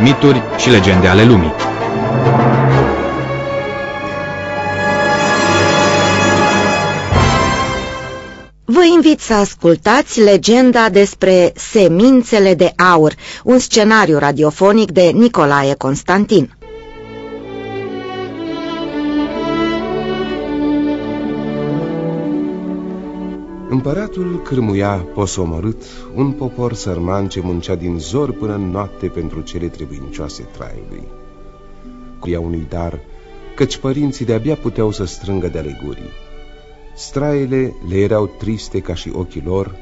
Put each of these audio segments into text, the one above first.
mituri și legende ale lumii. Vă invit să ascultați legenda despre semințele de aur, un scenariu radiofonic de Nicolae Constantin. Împăratul cârmuia posomărât un popor sărman ce muncea din zor până în noapte pentru cele trebuincioase traiului. Cuia unui dar, căci părinții de-abia puteau să strângă de alegurii. Straile le erau triste ca și ochii lor,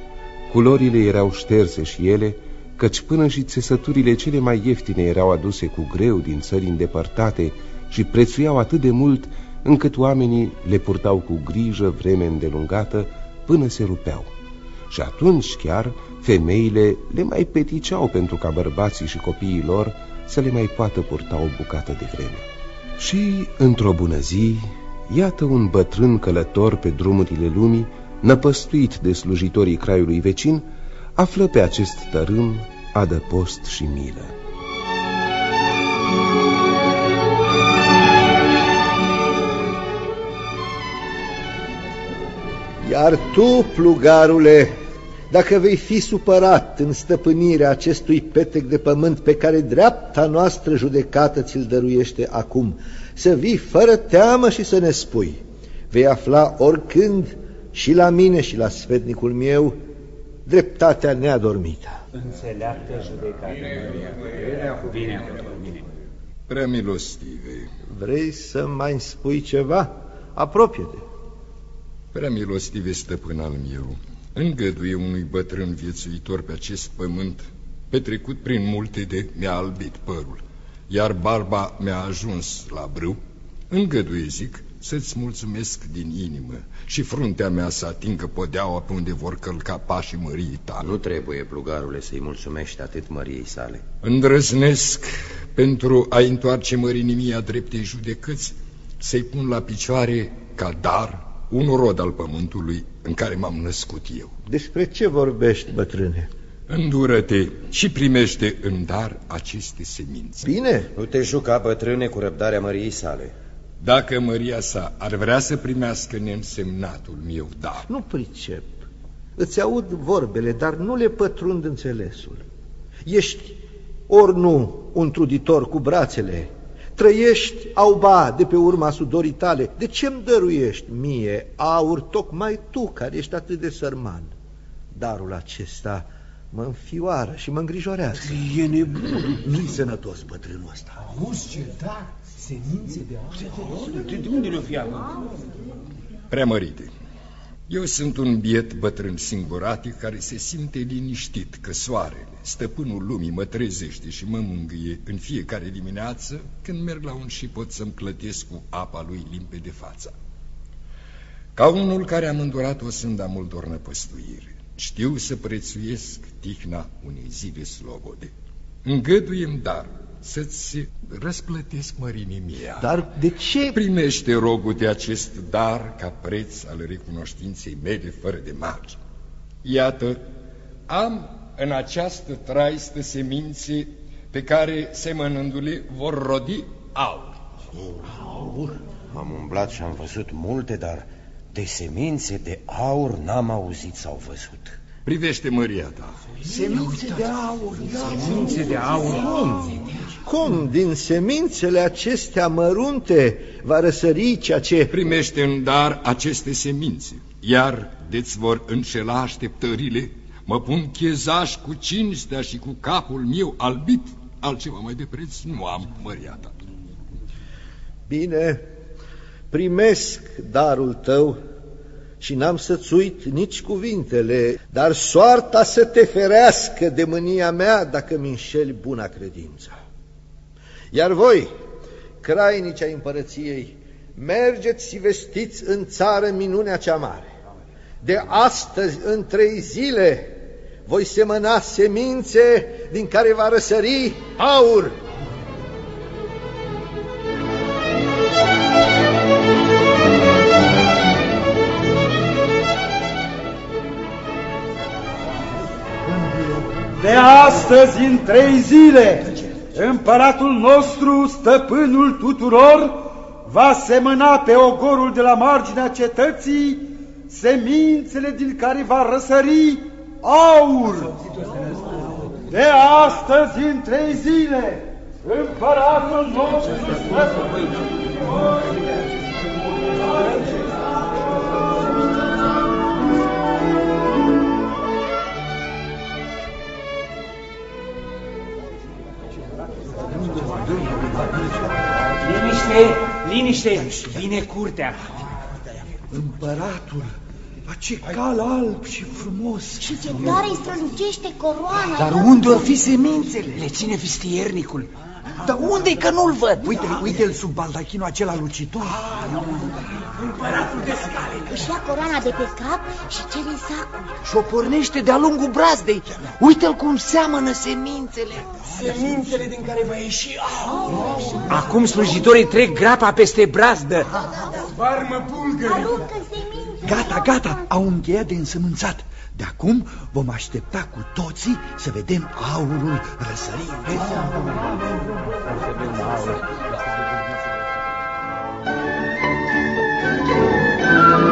culorile erau șterse și ele, căci până și țesăturile cele mai ieftine erau aduse cu greu din țări îndepărtate și prețuiau atât de mult încât oamenii le purtau cu grijă vreme îndelungată până se rupeau. Și atunci chiar femeile le mai peticeau pentru ca bărbații și copiii lor să le mai poată purta o bucată de vreme. Și, într-o bună zi, iată un bătrân călător pe drumurile lumii, năpăstuit de slujitorii craiului vecin, află pe acest tărâm adăpost și milă. Iar tu, plugarule, dacă vei fi supărat în stăpânirea acestui petec de pământ pe care dreapta noastră judecată ți-l dăruiește acum, să vii fără teamă și să ne spui. Vei afla oricând și la mine și la sfetnicul meu dreptatea neadormită. Înțeleaptă judecată. Bine, bine, bine. Prea milostive. Vrei să mai spui ceva? Apropie-te. Prea milostive stăpân al meu, îngăduie unui bătrân viețuitor pe acest pământ, petrecut prin multe de mi-a albit părul, iar barba mi-a ajuns la brâu, îngăduie, zic, să-ți mulțumesc din inimă și fruntea mea să atingă podeaua pe unde vor călca pașii măriei tale. Nu trebuie, plugarule, să-i mulțumești atât măriei sale. Îndrăznesc pentru a întoarce mărinimia dreptei judecăți, să-i pun la picioare ca dar un rod al pământului în care m-am născut eu. Despre ce vorbești, bătrâne? Îndură-te și primește în dar aceste semințe. Bine. Nu te juca, bătrâne, cu răbdarea măriei sale. Dacă măria sa ar vrea să primească neînsemnatul meu dar. Nu pricep. Îți aud vorbele, dar nu le pătrund înțelesul. Ești ori nu un truditor cu brațele, trăiești auba de pe urma sudorii tale. De ce-mi dăruiești mie aur tocmai tu, care ești atât de sărman? Darul acesta mă înfioară și mă îngrijorează. E nebun, nu-i sănătos bătrânul ăsta. Auzi ce da, semințe de aur. De, de unde le-o fi Preamărite, eu sunt un biet bătrân singuratic care se simte liniștit că soarele, stăpânul lumii, mă trezește și mă mângâie în fiecare dimineață când merg la un șipot să-mi clătesc cu apa lui limpede fața. Ca unul care am îndurat o sânda mult dor năpăstuire, știu să prețuiesc tihna unei zile slobode. Îngăduiem dar să-ți răsplătesc mărinimia. Dar de ce? Primește rogul de acest dar ca preț al recunoștinței mele fără de margine. Iată, am în această traistă semințe pe care semănându-le vor rodi aur. Aur? Am umblat și am văzut multe, dar de semințe de aur n-am auzit sau văzut. Privește măria ta. Semințe de aur, da. Semințe de aur. Cum? Cum din semințele acestea mărunte va răsări ceea ce... Primește în dar aceste semințe, iar de-ți vor înșela așteptările, mă pun chezaș cu cinstea și cu capul meu albit, altceva mai de preț nu am măria ta. Bine, primesc darul tău și n-am să-ți uit nici cuvintele, dar soarta să te ferească de mânia mea dacă mi înșeli buna credință. Iar voi, crainici ai împărăției, mergeți și vestiți în țară minunea cea mare. De astăzi, în trei zile, voi semăna semințe din care va răsări aur. De astăzi, în trei zile, Împăratul nostru, stăpânul tuturor, va semăna pe ogorul de la marginea cetății semințele din care va răsări aur. De astăzi, în trei zile, împăratul nostru stăpân... Liniște, liniște, vine curtea. Împăratul, ce cal alb și frumos. Și ce tare îi strălucește coroana. Dar unde or fi semințele? Le ține vistiernicul. Dar unde-i că nu-l văd? Uite-l uite sub baldachinul acela lucitor. Împăratul de scale. Își ia coroana de pe cap și cere sacul. Și o pornește de-a lungul brazdei. Uite-l cum seamănă semințele. Semințele din care va ieși aur. Acum slujitorii trec grapa peste brazdă. Barmă bulgări. Aruncă semințe. Gata, gata, au încheiat de însămânțat. De acum vom aștepta cu toții să vedem aurul răsărind. Bunul meu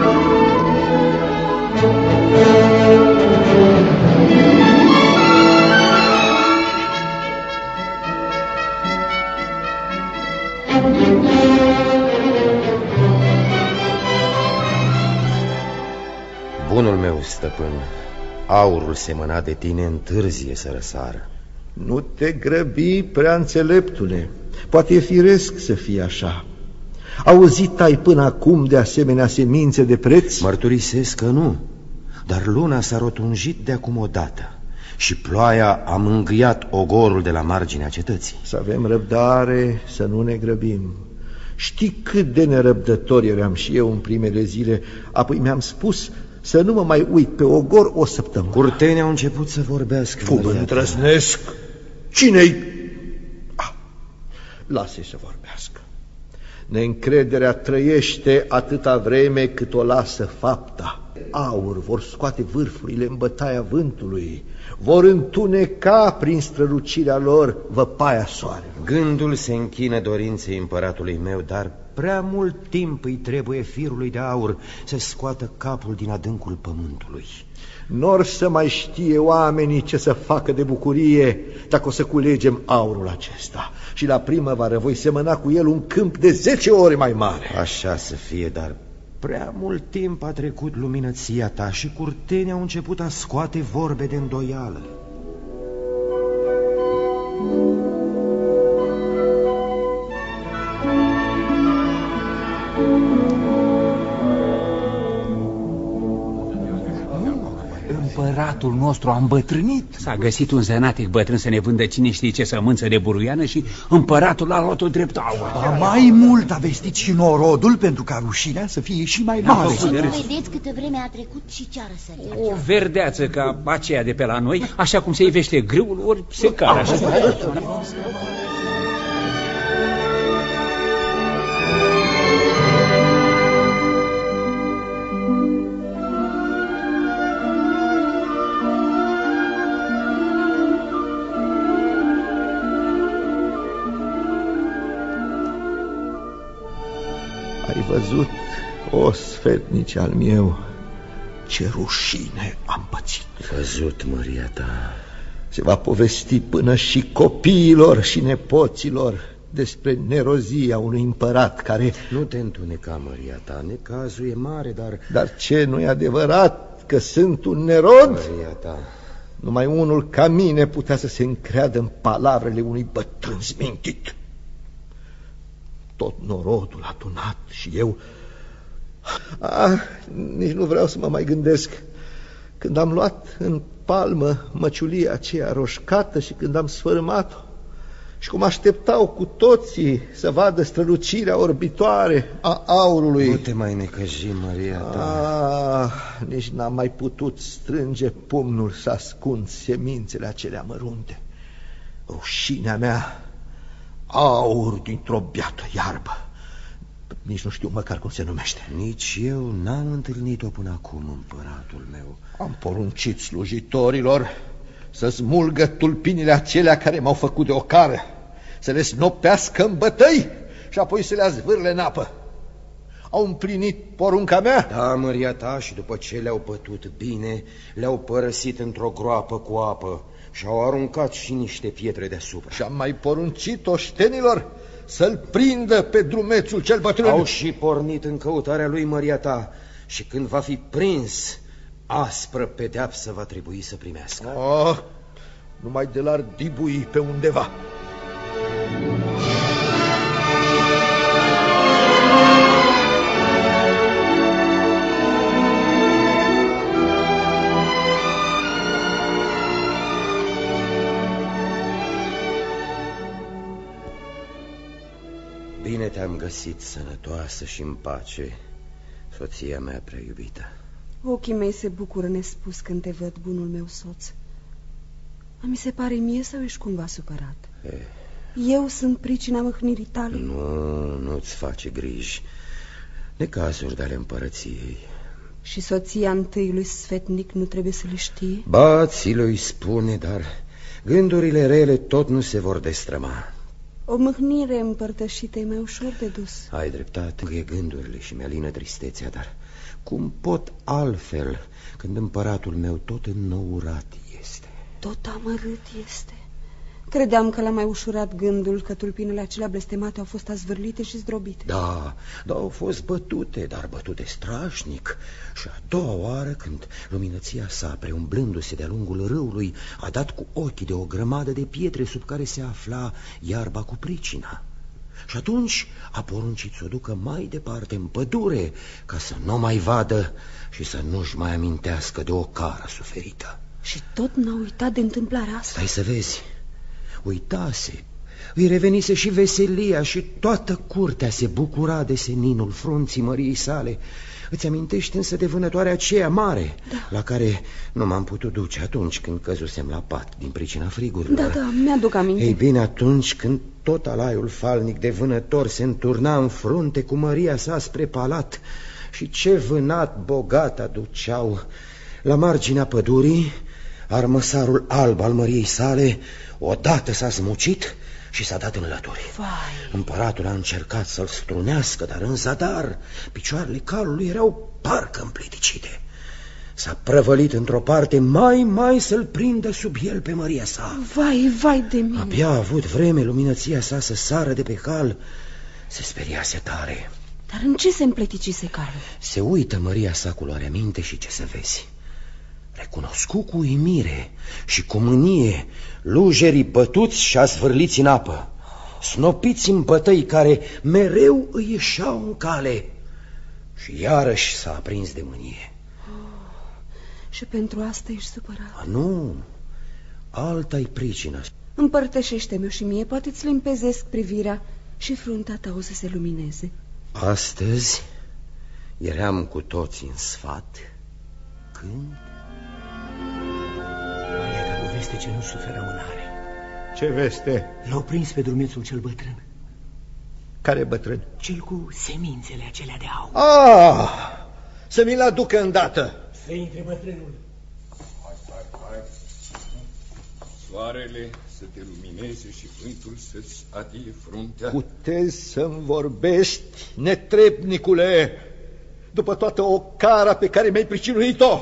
stăpân, aurul semănat de tine întârzie să răsară. Nu te grăbi, prea înțeleptule. Poate e firesc să fie așa. Auzit ai până acum de asemenea semințe de preț? Mărturisesc că nu, dar luna s-a rotunjit de acum odată și ploaia a mângâiat ogorul de la marginea cetății. Să avem răbdare, să nu ne grăbim. Știi cât de nerăbdător eram și eu în primele zile, apoi mi-am spus să nu mă mai uit pe ogor o săptămână. Curtenii au început să vorbească. Fugă îndrăznesc. Cine-i? Ah, lasă să vorbească. Neîncrederea trăiește atâta vreme cât o lasă fapta. Aur vor scoate vârfurile în bătaia vântului, vor întuneca prin strălucirea lor văpaia soarelui. Gândul se închină dorinței împăratului meu, dar prea mult timp îi trebuie firului de aur să scoată capul din adâncul pământului. Nor să mai știe oamenii ce să facă de bucurie dacă o să culegem aurul acesta. Și la primăvară voi semăna cu el un câmp de zece ori mai mare. Așa să fie, dar prea mult timp a trecut luminăția ta și curtenii au început a scoate vorbe de îndoială. Împăratul nostru a îmbătrânit. S-a găsit un zenatic bătrân să ne vândă cine știe ce sămânță de buruiană și împăratul a luat-o drept aur. Ba, mai mult a vestit și norodul pentru ca rușinea să fie și mai mare. Și nu vedeți câtă vreme a trecut și ce a răsărit. O verdeață ca aceea de pe la noi, așa cum se ivește grâul, ori se care așa. Ai văzut, o sfetnice al meu, ce rușine am pățit. Văzut, măria ta. Se va povesti până și copiilor și nepoților despre nerozia unui împărat care... Nu te întuneca, măria ta, necazul e mare, dar... Dar ce, nu e adevărat că sunt un nerod? Măria ta... Numai unul ca mine putea să se încreadă în palavrele unui bătrân smintit. Tot norodul adunat și eu... Ah, nici nu vreau să mă mai gândesc. Când am luat în palmă măciulia aceea roșcată și când am sfărâmat-o și cum așteptau cu toții să vadă strălucirea orbitoare a aurului. Nu te mai necăji, Maria ta. Ah, nici n-am mai putut strânge pumnul să ascund semințele acelea mărunte. Rușinea mea, aur dintr-o biată iarbă. Nici nu știu măcar cum se numește. Nici eu n-am întâlnit-o până acum, împăratul meu. Am poruncit slujitorilor să smulgă tulpinile acelea care m-au făcut de ocară să le snopească în bătăi și apoi să le azvârle în apă. Au împlinit porunca mea? Da, măria ta, și după ce le-au pătut bine, le-au părăsit într-o groapă cu apă și au aruncat și niște pietre deasupra. Și am mai poruncit oștenilor să-l prindă pe drumețul cel bătrân. Au și pornit în căutarea lui măria ta și când va fi prins, aspră pedeapsă va trebui să primească. Oh, numai de l-ar dibui pe undeva. Găsit sănătoasă și în pace, soția mea prea iubită. Ochii mei se bucură nespus când te văd, bunul meu soț. Mi se pare mie sau ești cumva supărat? Eh. Eu sunt pricina mâhnirii tale? Nu, nu-ți face griji. Necazuri de ale împărăției. Și soția întâiului sfetnic nu trebuie să le știe? Ba, ți le spune, dar gândurile rele tot nu se vor destrăma. O mâhnire împărtășită e mai ușor de dus. Ai dreptate, e gândurile și mi-alină tristețea, dar cum pot altfel când împăratul meu tot înnourat este? Tot amărât este. Credeam că l-a mai ușurat gândul că tulpinele acelea blestemate au fost azvârlite și zdrobite. Da, da, au fost bătute, dar bătute strașnic. Și a doua oară, când luminăția sa, preumblându-se de-a lungul râului, a dat cu ochii de o grămadă de pietre sub care se afla iarba cu pricina. Și atunci a poruncit să o ducă mai departe în pădure, ca să nu mai vadă și să nu-și mai amintească de o cară suferită. Și tot n-a uitat de întâmplarea asta. Stai să vezi, uitase. Îi revenise și veselia și toată curtea se bucura de seninul frunții măriei sale. Îți amintești însă de vânătoarea aceea mare, da. la care nu m-am putut duce atunci când căzusem la pat din pricina frigurilor. Da, da, mi-aduc aminte. Ei bine, atunci când tot alaiul falnic de vânător se înturna în frunte cu măria sa spre palat și ce vânat bogat aduceau la marginea pădurii, armăsarul alb al măriei sale odată s-a smucit și s-a dat în lături. Vai. Împăratul a încercat să-l strunească, dar în zadar picioarele calului erau parcă împleticite. S-a prăvălit într-o parte mai, mai să-l prindă sub el pe Maria sa. Vai, vai de mine! Abia a avut vreme luminăția sa să sară de pe cal. Se speriase tare. Dar în ce se împleticise calul? Se uită Maria sa cu luarea minte și ce să vezi. Recunoscu cu uimire și cu mânie lujerii bătuți și azvârliți în apă, snopiți în bătăi care mereu îi ieșeau în cale și iarăși s-a aprins de mânie. Oh, și pentru asta ești supărat? A, nu, alta-i pricina. Împărtășește-mi-o și mie, poate îți limpezesc privirea și fruntea ta o să se lumineze. Astăzi eram cu toții în sfat când veste ce nu suferă amânare. Ce veste? L-au prins pe drumețul cel bătrân. Care bătrân? Cel cu semințele acelea de aur. Ah! Să mi-l aducă îndată. Să intre bătrânul. Hai, hai, hai. Soarele să te lumineze și vântul să-ți adie fruntea. Putezi să-mi vorbești, netrebnicule, după toată o cara pe care mi-ai pricinuit-o.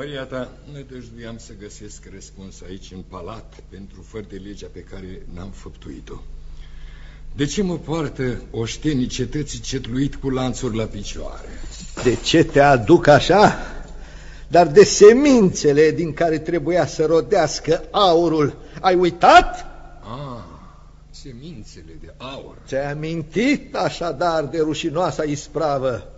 Măria ta, nădăjduiam să găsesc răspuns aici în palat pentru fără de legea pe care n-am făptuit-o. De ce mă poartă oștenii cetății cetluit cu lanțuri la picioare? De ce te aduc așa? Dar de semințele din care trebuia să rodească aurul, ai uitat? Ah, semințele de aur. Ți-ai amintit așadar de rușinoasa ispravă,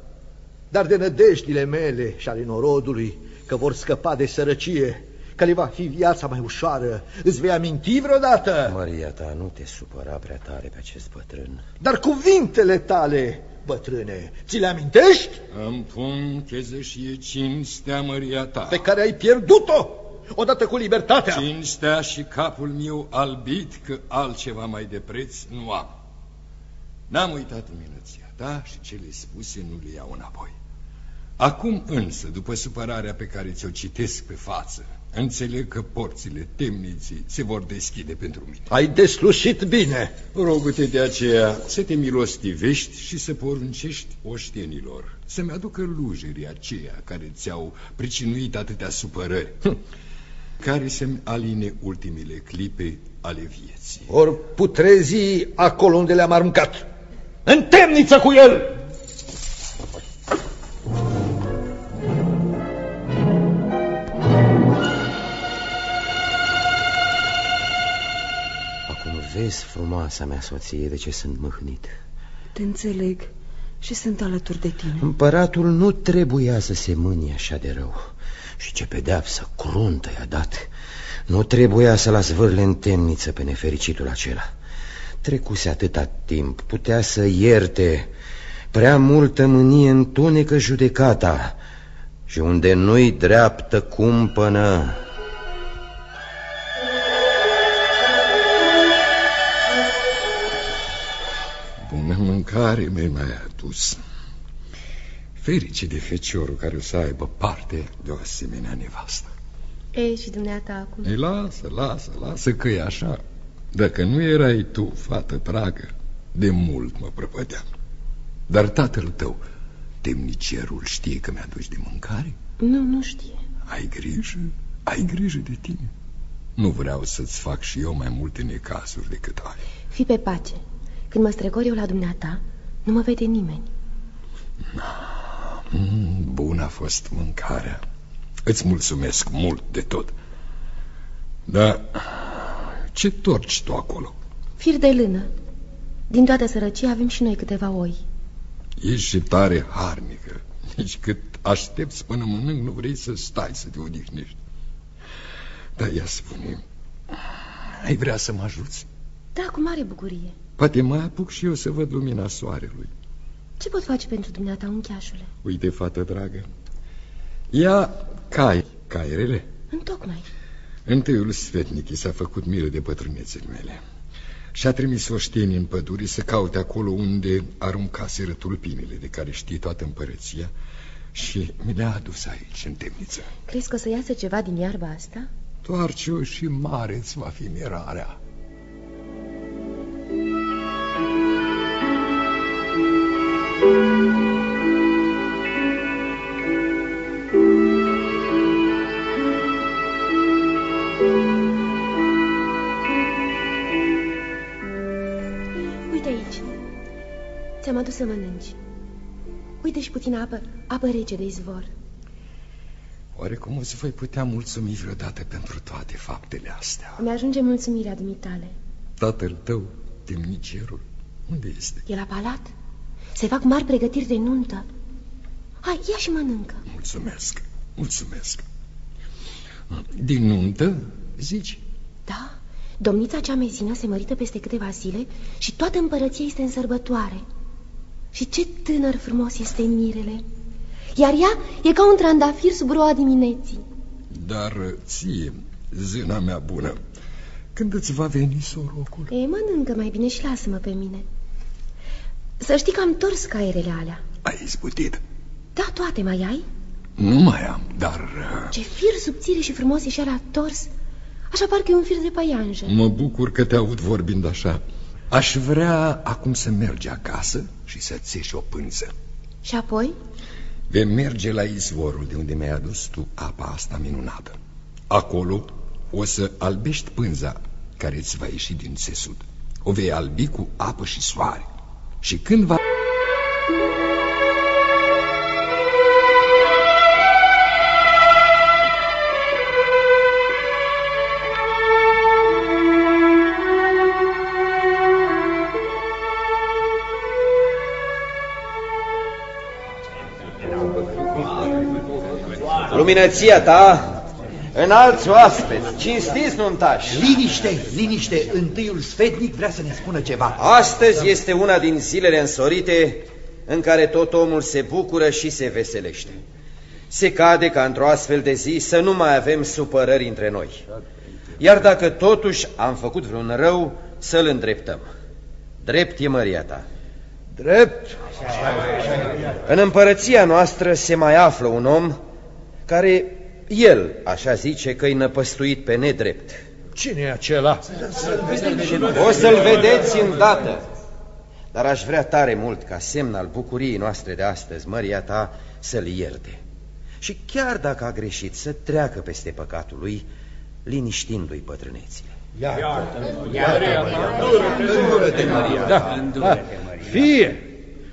dar de nădejdile mele și ale norodului, că vor scăpa de sărăcie, că le va fi viața mai ușoară. Îți vei aminti vreodată? Maria ta, nu te supăra prea tare pe acest bătrân. Dar cuvintele tale, bătrâne, ți le amintești? Îmi pun chezășie cinstea, Maria ta. Pe care ai pierdut-o odată cu libertatea. Cinstea și capul meu albit că altceva mai de preț nu am. N-am uitat minăția ta și cele spuse nu le iau înapoi. Acum însă, după supărarea pe care ți-o citesc pe față, înțeleg că porțile temniții se vor deschide pentru mine. Ai deslușit bine. Rogute de aceea să te milostivești și să poruncești oștenilor să-mi aducă lujerii aceia care ți-au pricinuit atâtea supărări, hm. care să-mi aline ultimele clipe ale vieții. Ori putrezii acolo unde le-am aruncat. În temniță cu el! Vezi, frumoasa mea soție, de ce sunt mâhnit. Te înțeleg și sunt alături de tine. Împăratul nu trebuia să se mânie așa de rău. Și ce pedeapsă cruntă i-a dat. Nu trebuia să-l zvârle în temniță pe nefericitul acela. Trecuse atâta timp, putea să ierte. Prea multă mânie întunecă judecata și unde nu-i dreaptă cumpănă, Bună mâncare mi mai adus. Ferice de feciorul care o să aibă parte de o asemenea nevastă. Ei, și dumneata acum? Ei, lasă, lasă, lasă că e așa. Dacă nu erai tu, fată dragă, de mult mă prăpădeam. Dar tatăl tău, temnicerul, știe că mi-aduci de mâncare? Nu, nu știe. Ai grijă, ai grijă de tine. Nu vreau să-ți fac și eu mai multe necasuri decât ai. Fii pe pace. Când mă strecor eu la dumneata, nu mă vede nimeni. Mm, bun a fost mâncarea. Îți mulțumesc mult de tot. Dar ce torci tu acolo? Fir de lână. Din toată sărăcia avem și noi câteva oi. Ești și tare harnică. Nici cât aștepți până mănânc, nu vrei să stai să te odihnești. Dar ia spune, ai vrea să mă ajuți? Da, cu mare bucurie. Poate mai apuc și eu să văd lumina soarelui. Ce pot face pentru dumneata, uncheașule? Uite, fată dragă, ia cai, cairele. Întocmai. Întâiul sfetnic s-a făcut milă de bătrânețele mele și a trimis oștenii în pădure să caute acolo unde aruncaseră tulpinele de care știe toată împărăția și mi le-a adus aici, în temniță. Crezi că o să iasă ceva din iarba asta? Toarce-o și mareț îți va fi mirarea. Ți-am adus să mănânci. Uite și puțină apă, apă rece de izvor. Oare cum îți voi putea mulțumi vreodată pentru toate faptele astea? Îmi ajunge mulțumirea dumitale. Tatăl tău, temnicerul, unde este? E la palat? Se fac mari pregătiri de nuntă. Hai, ia și mănâncă. Mulțumesc, mulțumesc. Din nuntă, zici? Da, domnița cea mezină se mărită peste câteva zile și toată împărăția este în sărbătoare. Și ce tânăr frumos este mirele. Iar ea e ca un trandafir sub roa dimineții. Dar ție, zâna mea bună, când îți va veni sorocul? E, mănâncă mai bine și lasă-mă pe mine. Să știi că am tors caierele alea. Ai izbutit? Da, toate mai ai? Nu mai am, dar... uh, Ce fir subțire și frumos e și ala tors. Așa parcă e un fir de păianjă. Mă bucur că te aud vorbind așa. Aș vrea acum să mergi acasă și să-ți ieși o pânză. Și apoi? Vei merge la izvorul de unde mi-ai adus tu apa asta minunată. Acolo o să albești pânza care îți va ieși din țesut. O vei albi cu apă și soare. Și când va... Luminăția ta, înalți oaspeți, cinstiți nuntași. Liniște, liniște, întâiul sfetnic vrea să ne spună ceva. Astăzi este una din zilele însorite în care tot omul se bucură și se veselește. Se cade ca într-o astfel de zi să nu mai avem supărări între noi. Iar dacă totuși am făcut vreun rău, să-l îndreptăm. Drept e măria ta. Drept. În împărăția noastră se mai află un om care, el, așa zice, că-i năpăstuit pe nedrept. Cine e acela? O să-l vedeți îndată. Dar aș vrea tare mult, ca semn al bucuriei noastre de astăzi, măria ta, să-l ierte. Și chiar dacă a greșit, să treacă peste păcatul lui, liniștindu-i bătrânețile. Da, da. Fie,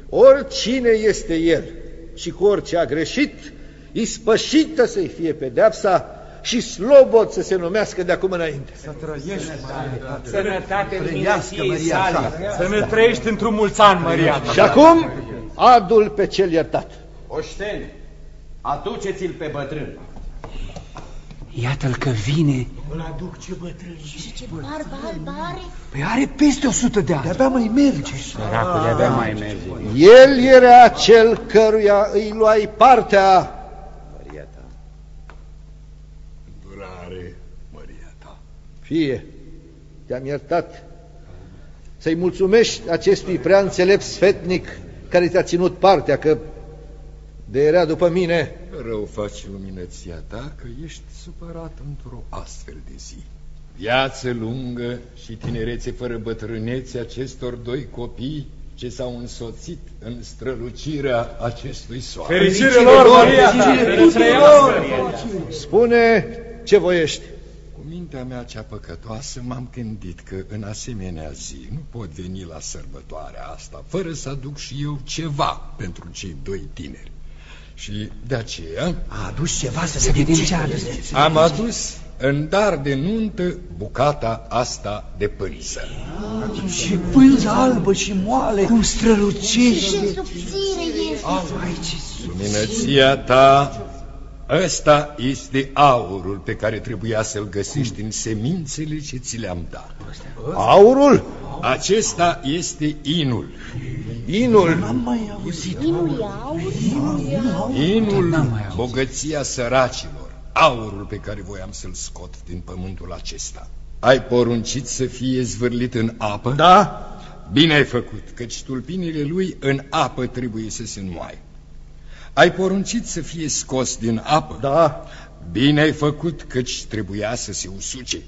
oricine este el și cu orice a greșit, ispășită să-i fie pedeapsa și slobod să se numească de acum înainte. Să trăiești, Sănătate în sale. Să ne trăiești într-un mulți ani, Maria. Și acum, adul pe cel iertat. Oșteni, aduceți-l pe bătrân. Iată-l că vine. Îl aduc ce bătrân. Și ce barbă albă are? Păi are peste o sută de ani. De-abia mai merge. Săracul de-abia mai merge. El era cel căruia îi luai partea. Maria ta. Îndurare, Maria ta. Fie, te-am iertat. Să-i mulțumești acestui prea înțelept sfetnic care ți-a ținut partea, că de era după mine. Rău faci luminăția ta că ești supărat într-o astfel de zi. Viață lungă și tinerețe fără bătrânețe acestor doi copii ce s-au însoțit în strălucirea acestui soare. Fericire lor, Maria! Fericire lor! Spune ce voiești. Cu mintea mea cea păcătoasă m-am gândit că în asemenea zi nu pot veni la sărbătoarea asta fără să aduc și eu ceva pentru cei doi tineri. Și de aceea... A adus ceva să, să vedem ce a adus. Am adus în dar de nuntă bucata asta de pânză. Și pânză albă și moale, cum strălucește. Ce subțire este. Luminăția ta, ăsta este aurul pe care trebuia să-l găsești în semințele ce ți le-am dat. Aurul? Acesta este inul. Inul? N-am mai auzit. Inul e aur, inul e aur. Inul, bogăția săracilor, aurul pe care voiam să-l scot din pământul acesta. Ai poruncit să fie zvârlit în apă? Da. Bine ai făcut, căci tulpinile lui în apă trebuie să se înmoaie. Ai poruncit să fie scos din apă? Da. Bine ai făcut, căci trebuia să se usuce.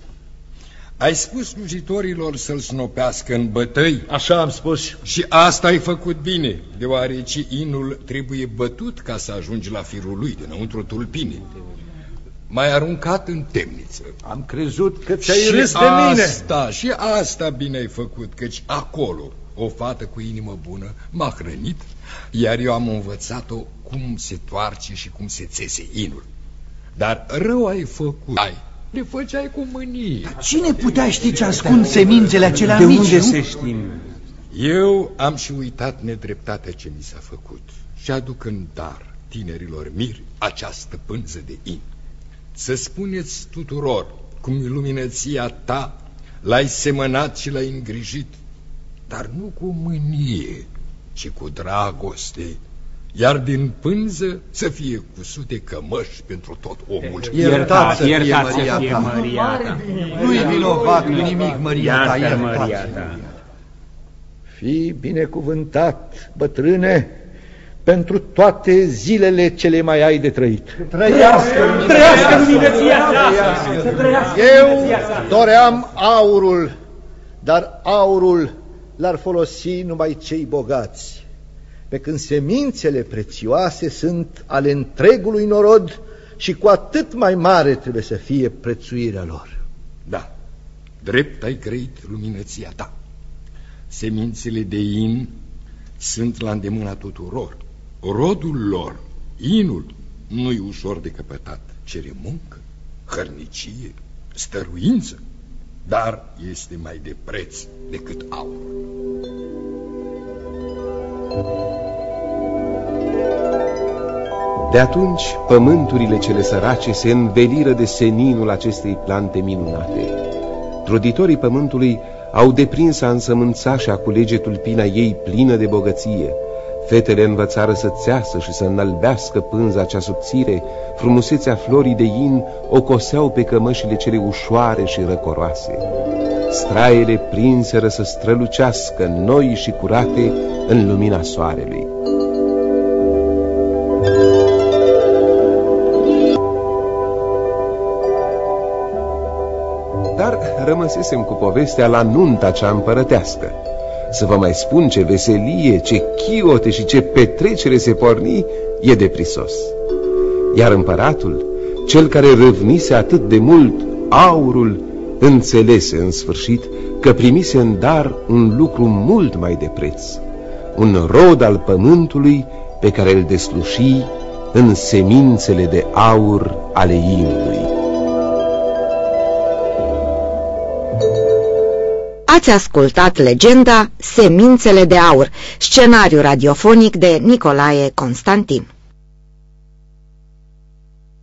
Ai spus slujitorilor să-l snopească în bătăi? Așa am spus. Și asta ai făcut bine, deoarece inul trebuie bătut ca să ajungi la firul lui dinăuntru tulpine. Mai aruncat în temniță. Am crezut că ți-ai Și râs de mine. asta, și asta bine ai făcut, căci acolo o fată cu inimă bună m-a hrănit, iar eu am învățat-o cum se toarce și cum se țese inul. Dar rău ai făcut. Ai, le făceai cu mânie. Cine putea ști ce ascund semințele acelea De mici, unde nu? să știm? Eu am și uitat nedreptatea ce mi s-a făcut și aduc în dar tinerilor miri această pânză de in. Să spuneți tuturor cum luminăția ta l-ai semănat și l-ai îngrijit, dar nu cu mânie, ci cu dragoste, iar din pânză să fie cusute cămăși pentru tot omul. Iertat să fie iertat să Maria fie ta. Maria ta. Nu-i vinovat cu nimic, Maria ta, Iartă iertat. Maria ta. Fii binecuvântat, bătrâne, pentru toate zilele cele mai ai de trăit. Trăiască, Trăiască luminăția ta! Să trăiască Eu luminăția ta! doream aurul, dar aurul l-ar folosi numai cei bogați, pe când semințele prețioase sunt ale întregului norod și cu atât mai mare trebuie să fie prețuirea lor. Da, drept ai grăit luminăția ta. Semințele de in sunt la îndemâna tuturor. Rodul lor, inul, nu-i ușor de căpătat. Cere muncă, hărnicie, stăruință, dar este mai de preț decât aur. De atunci, pământurile cele sărace se înveliră de seninul acestei plante minunate. Truditorii pământului au deprins a însămânța și a culege tulpina ei plină de bogăție. Fetele învățară să țeasă și să înălbească pânza cea subțire, frumusețea florii de in o coseau pe cămășile cele ușoare și răcoroase. straele prinseră să strălucească noi și curate în lumina soarelui. Rămăsesem cu povestea la nunta cea împărătească. Să vă mai spun ce veselie, ce chiote și ce petrecere se porni, e de prisos. Iar împăratul, cel care râvnise atât de mult aurul, înțelese în sfârșit că primise în dar un lucru mult mai de preț, un rod al pământului pe care îl desluși în semințele de aur ale inimii. Ați ascultat legenda Semințele de aur, scenariu radiofonic de Nicolae Constantin.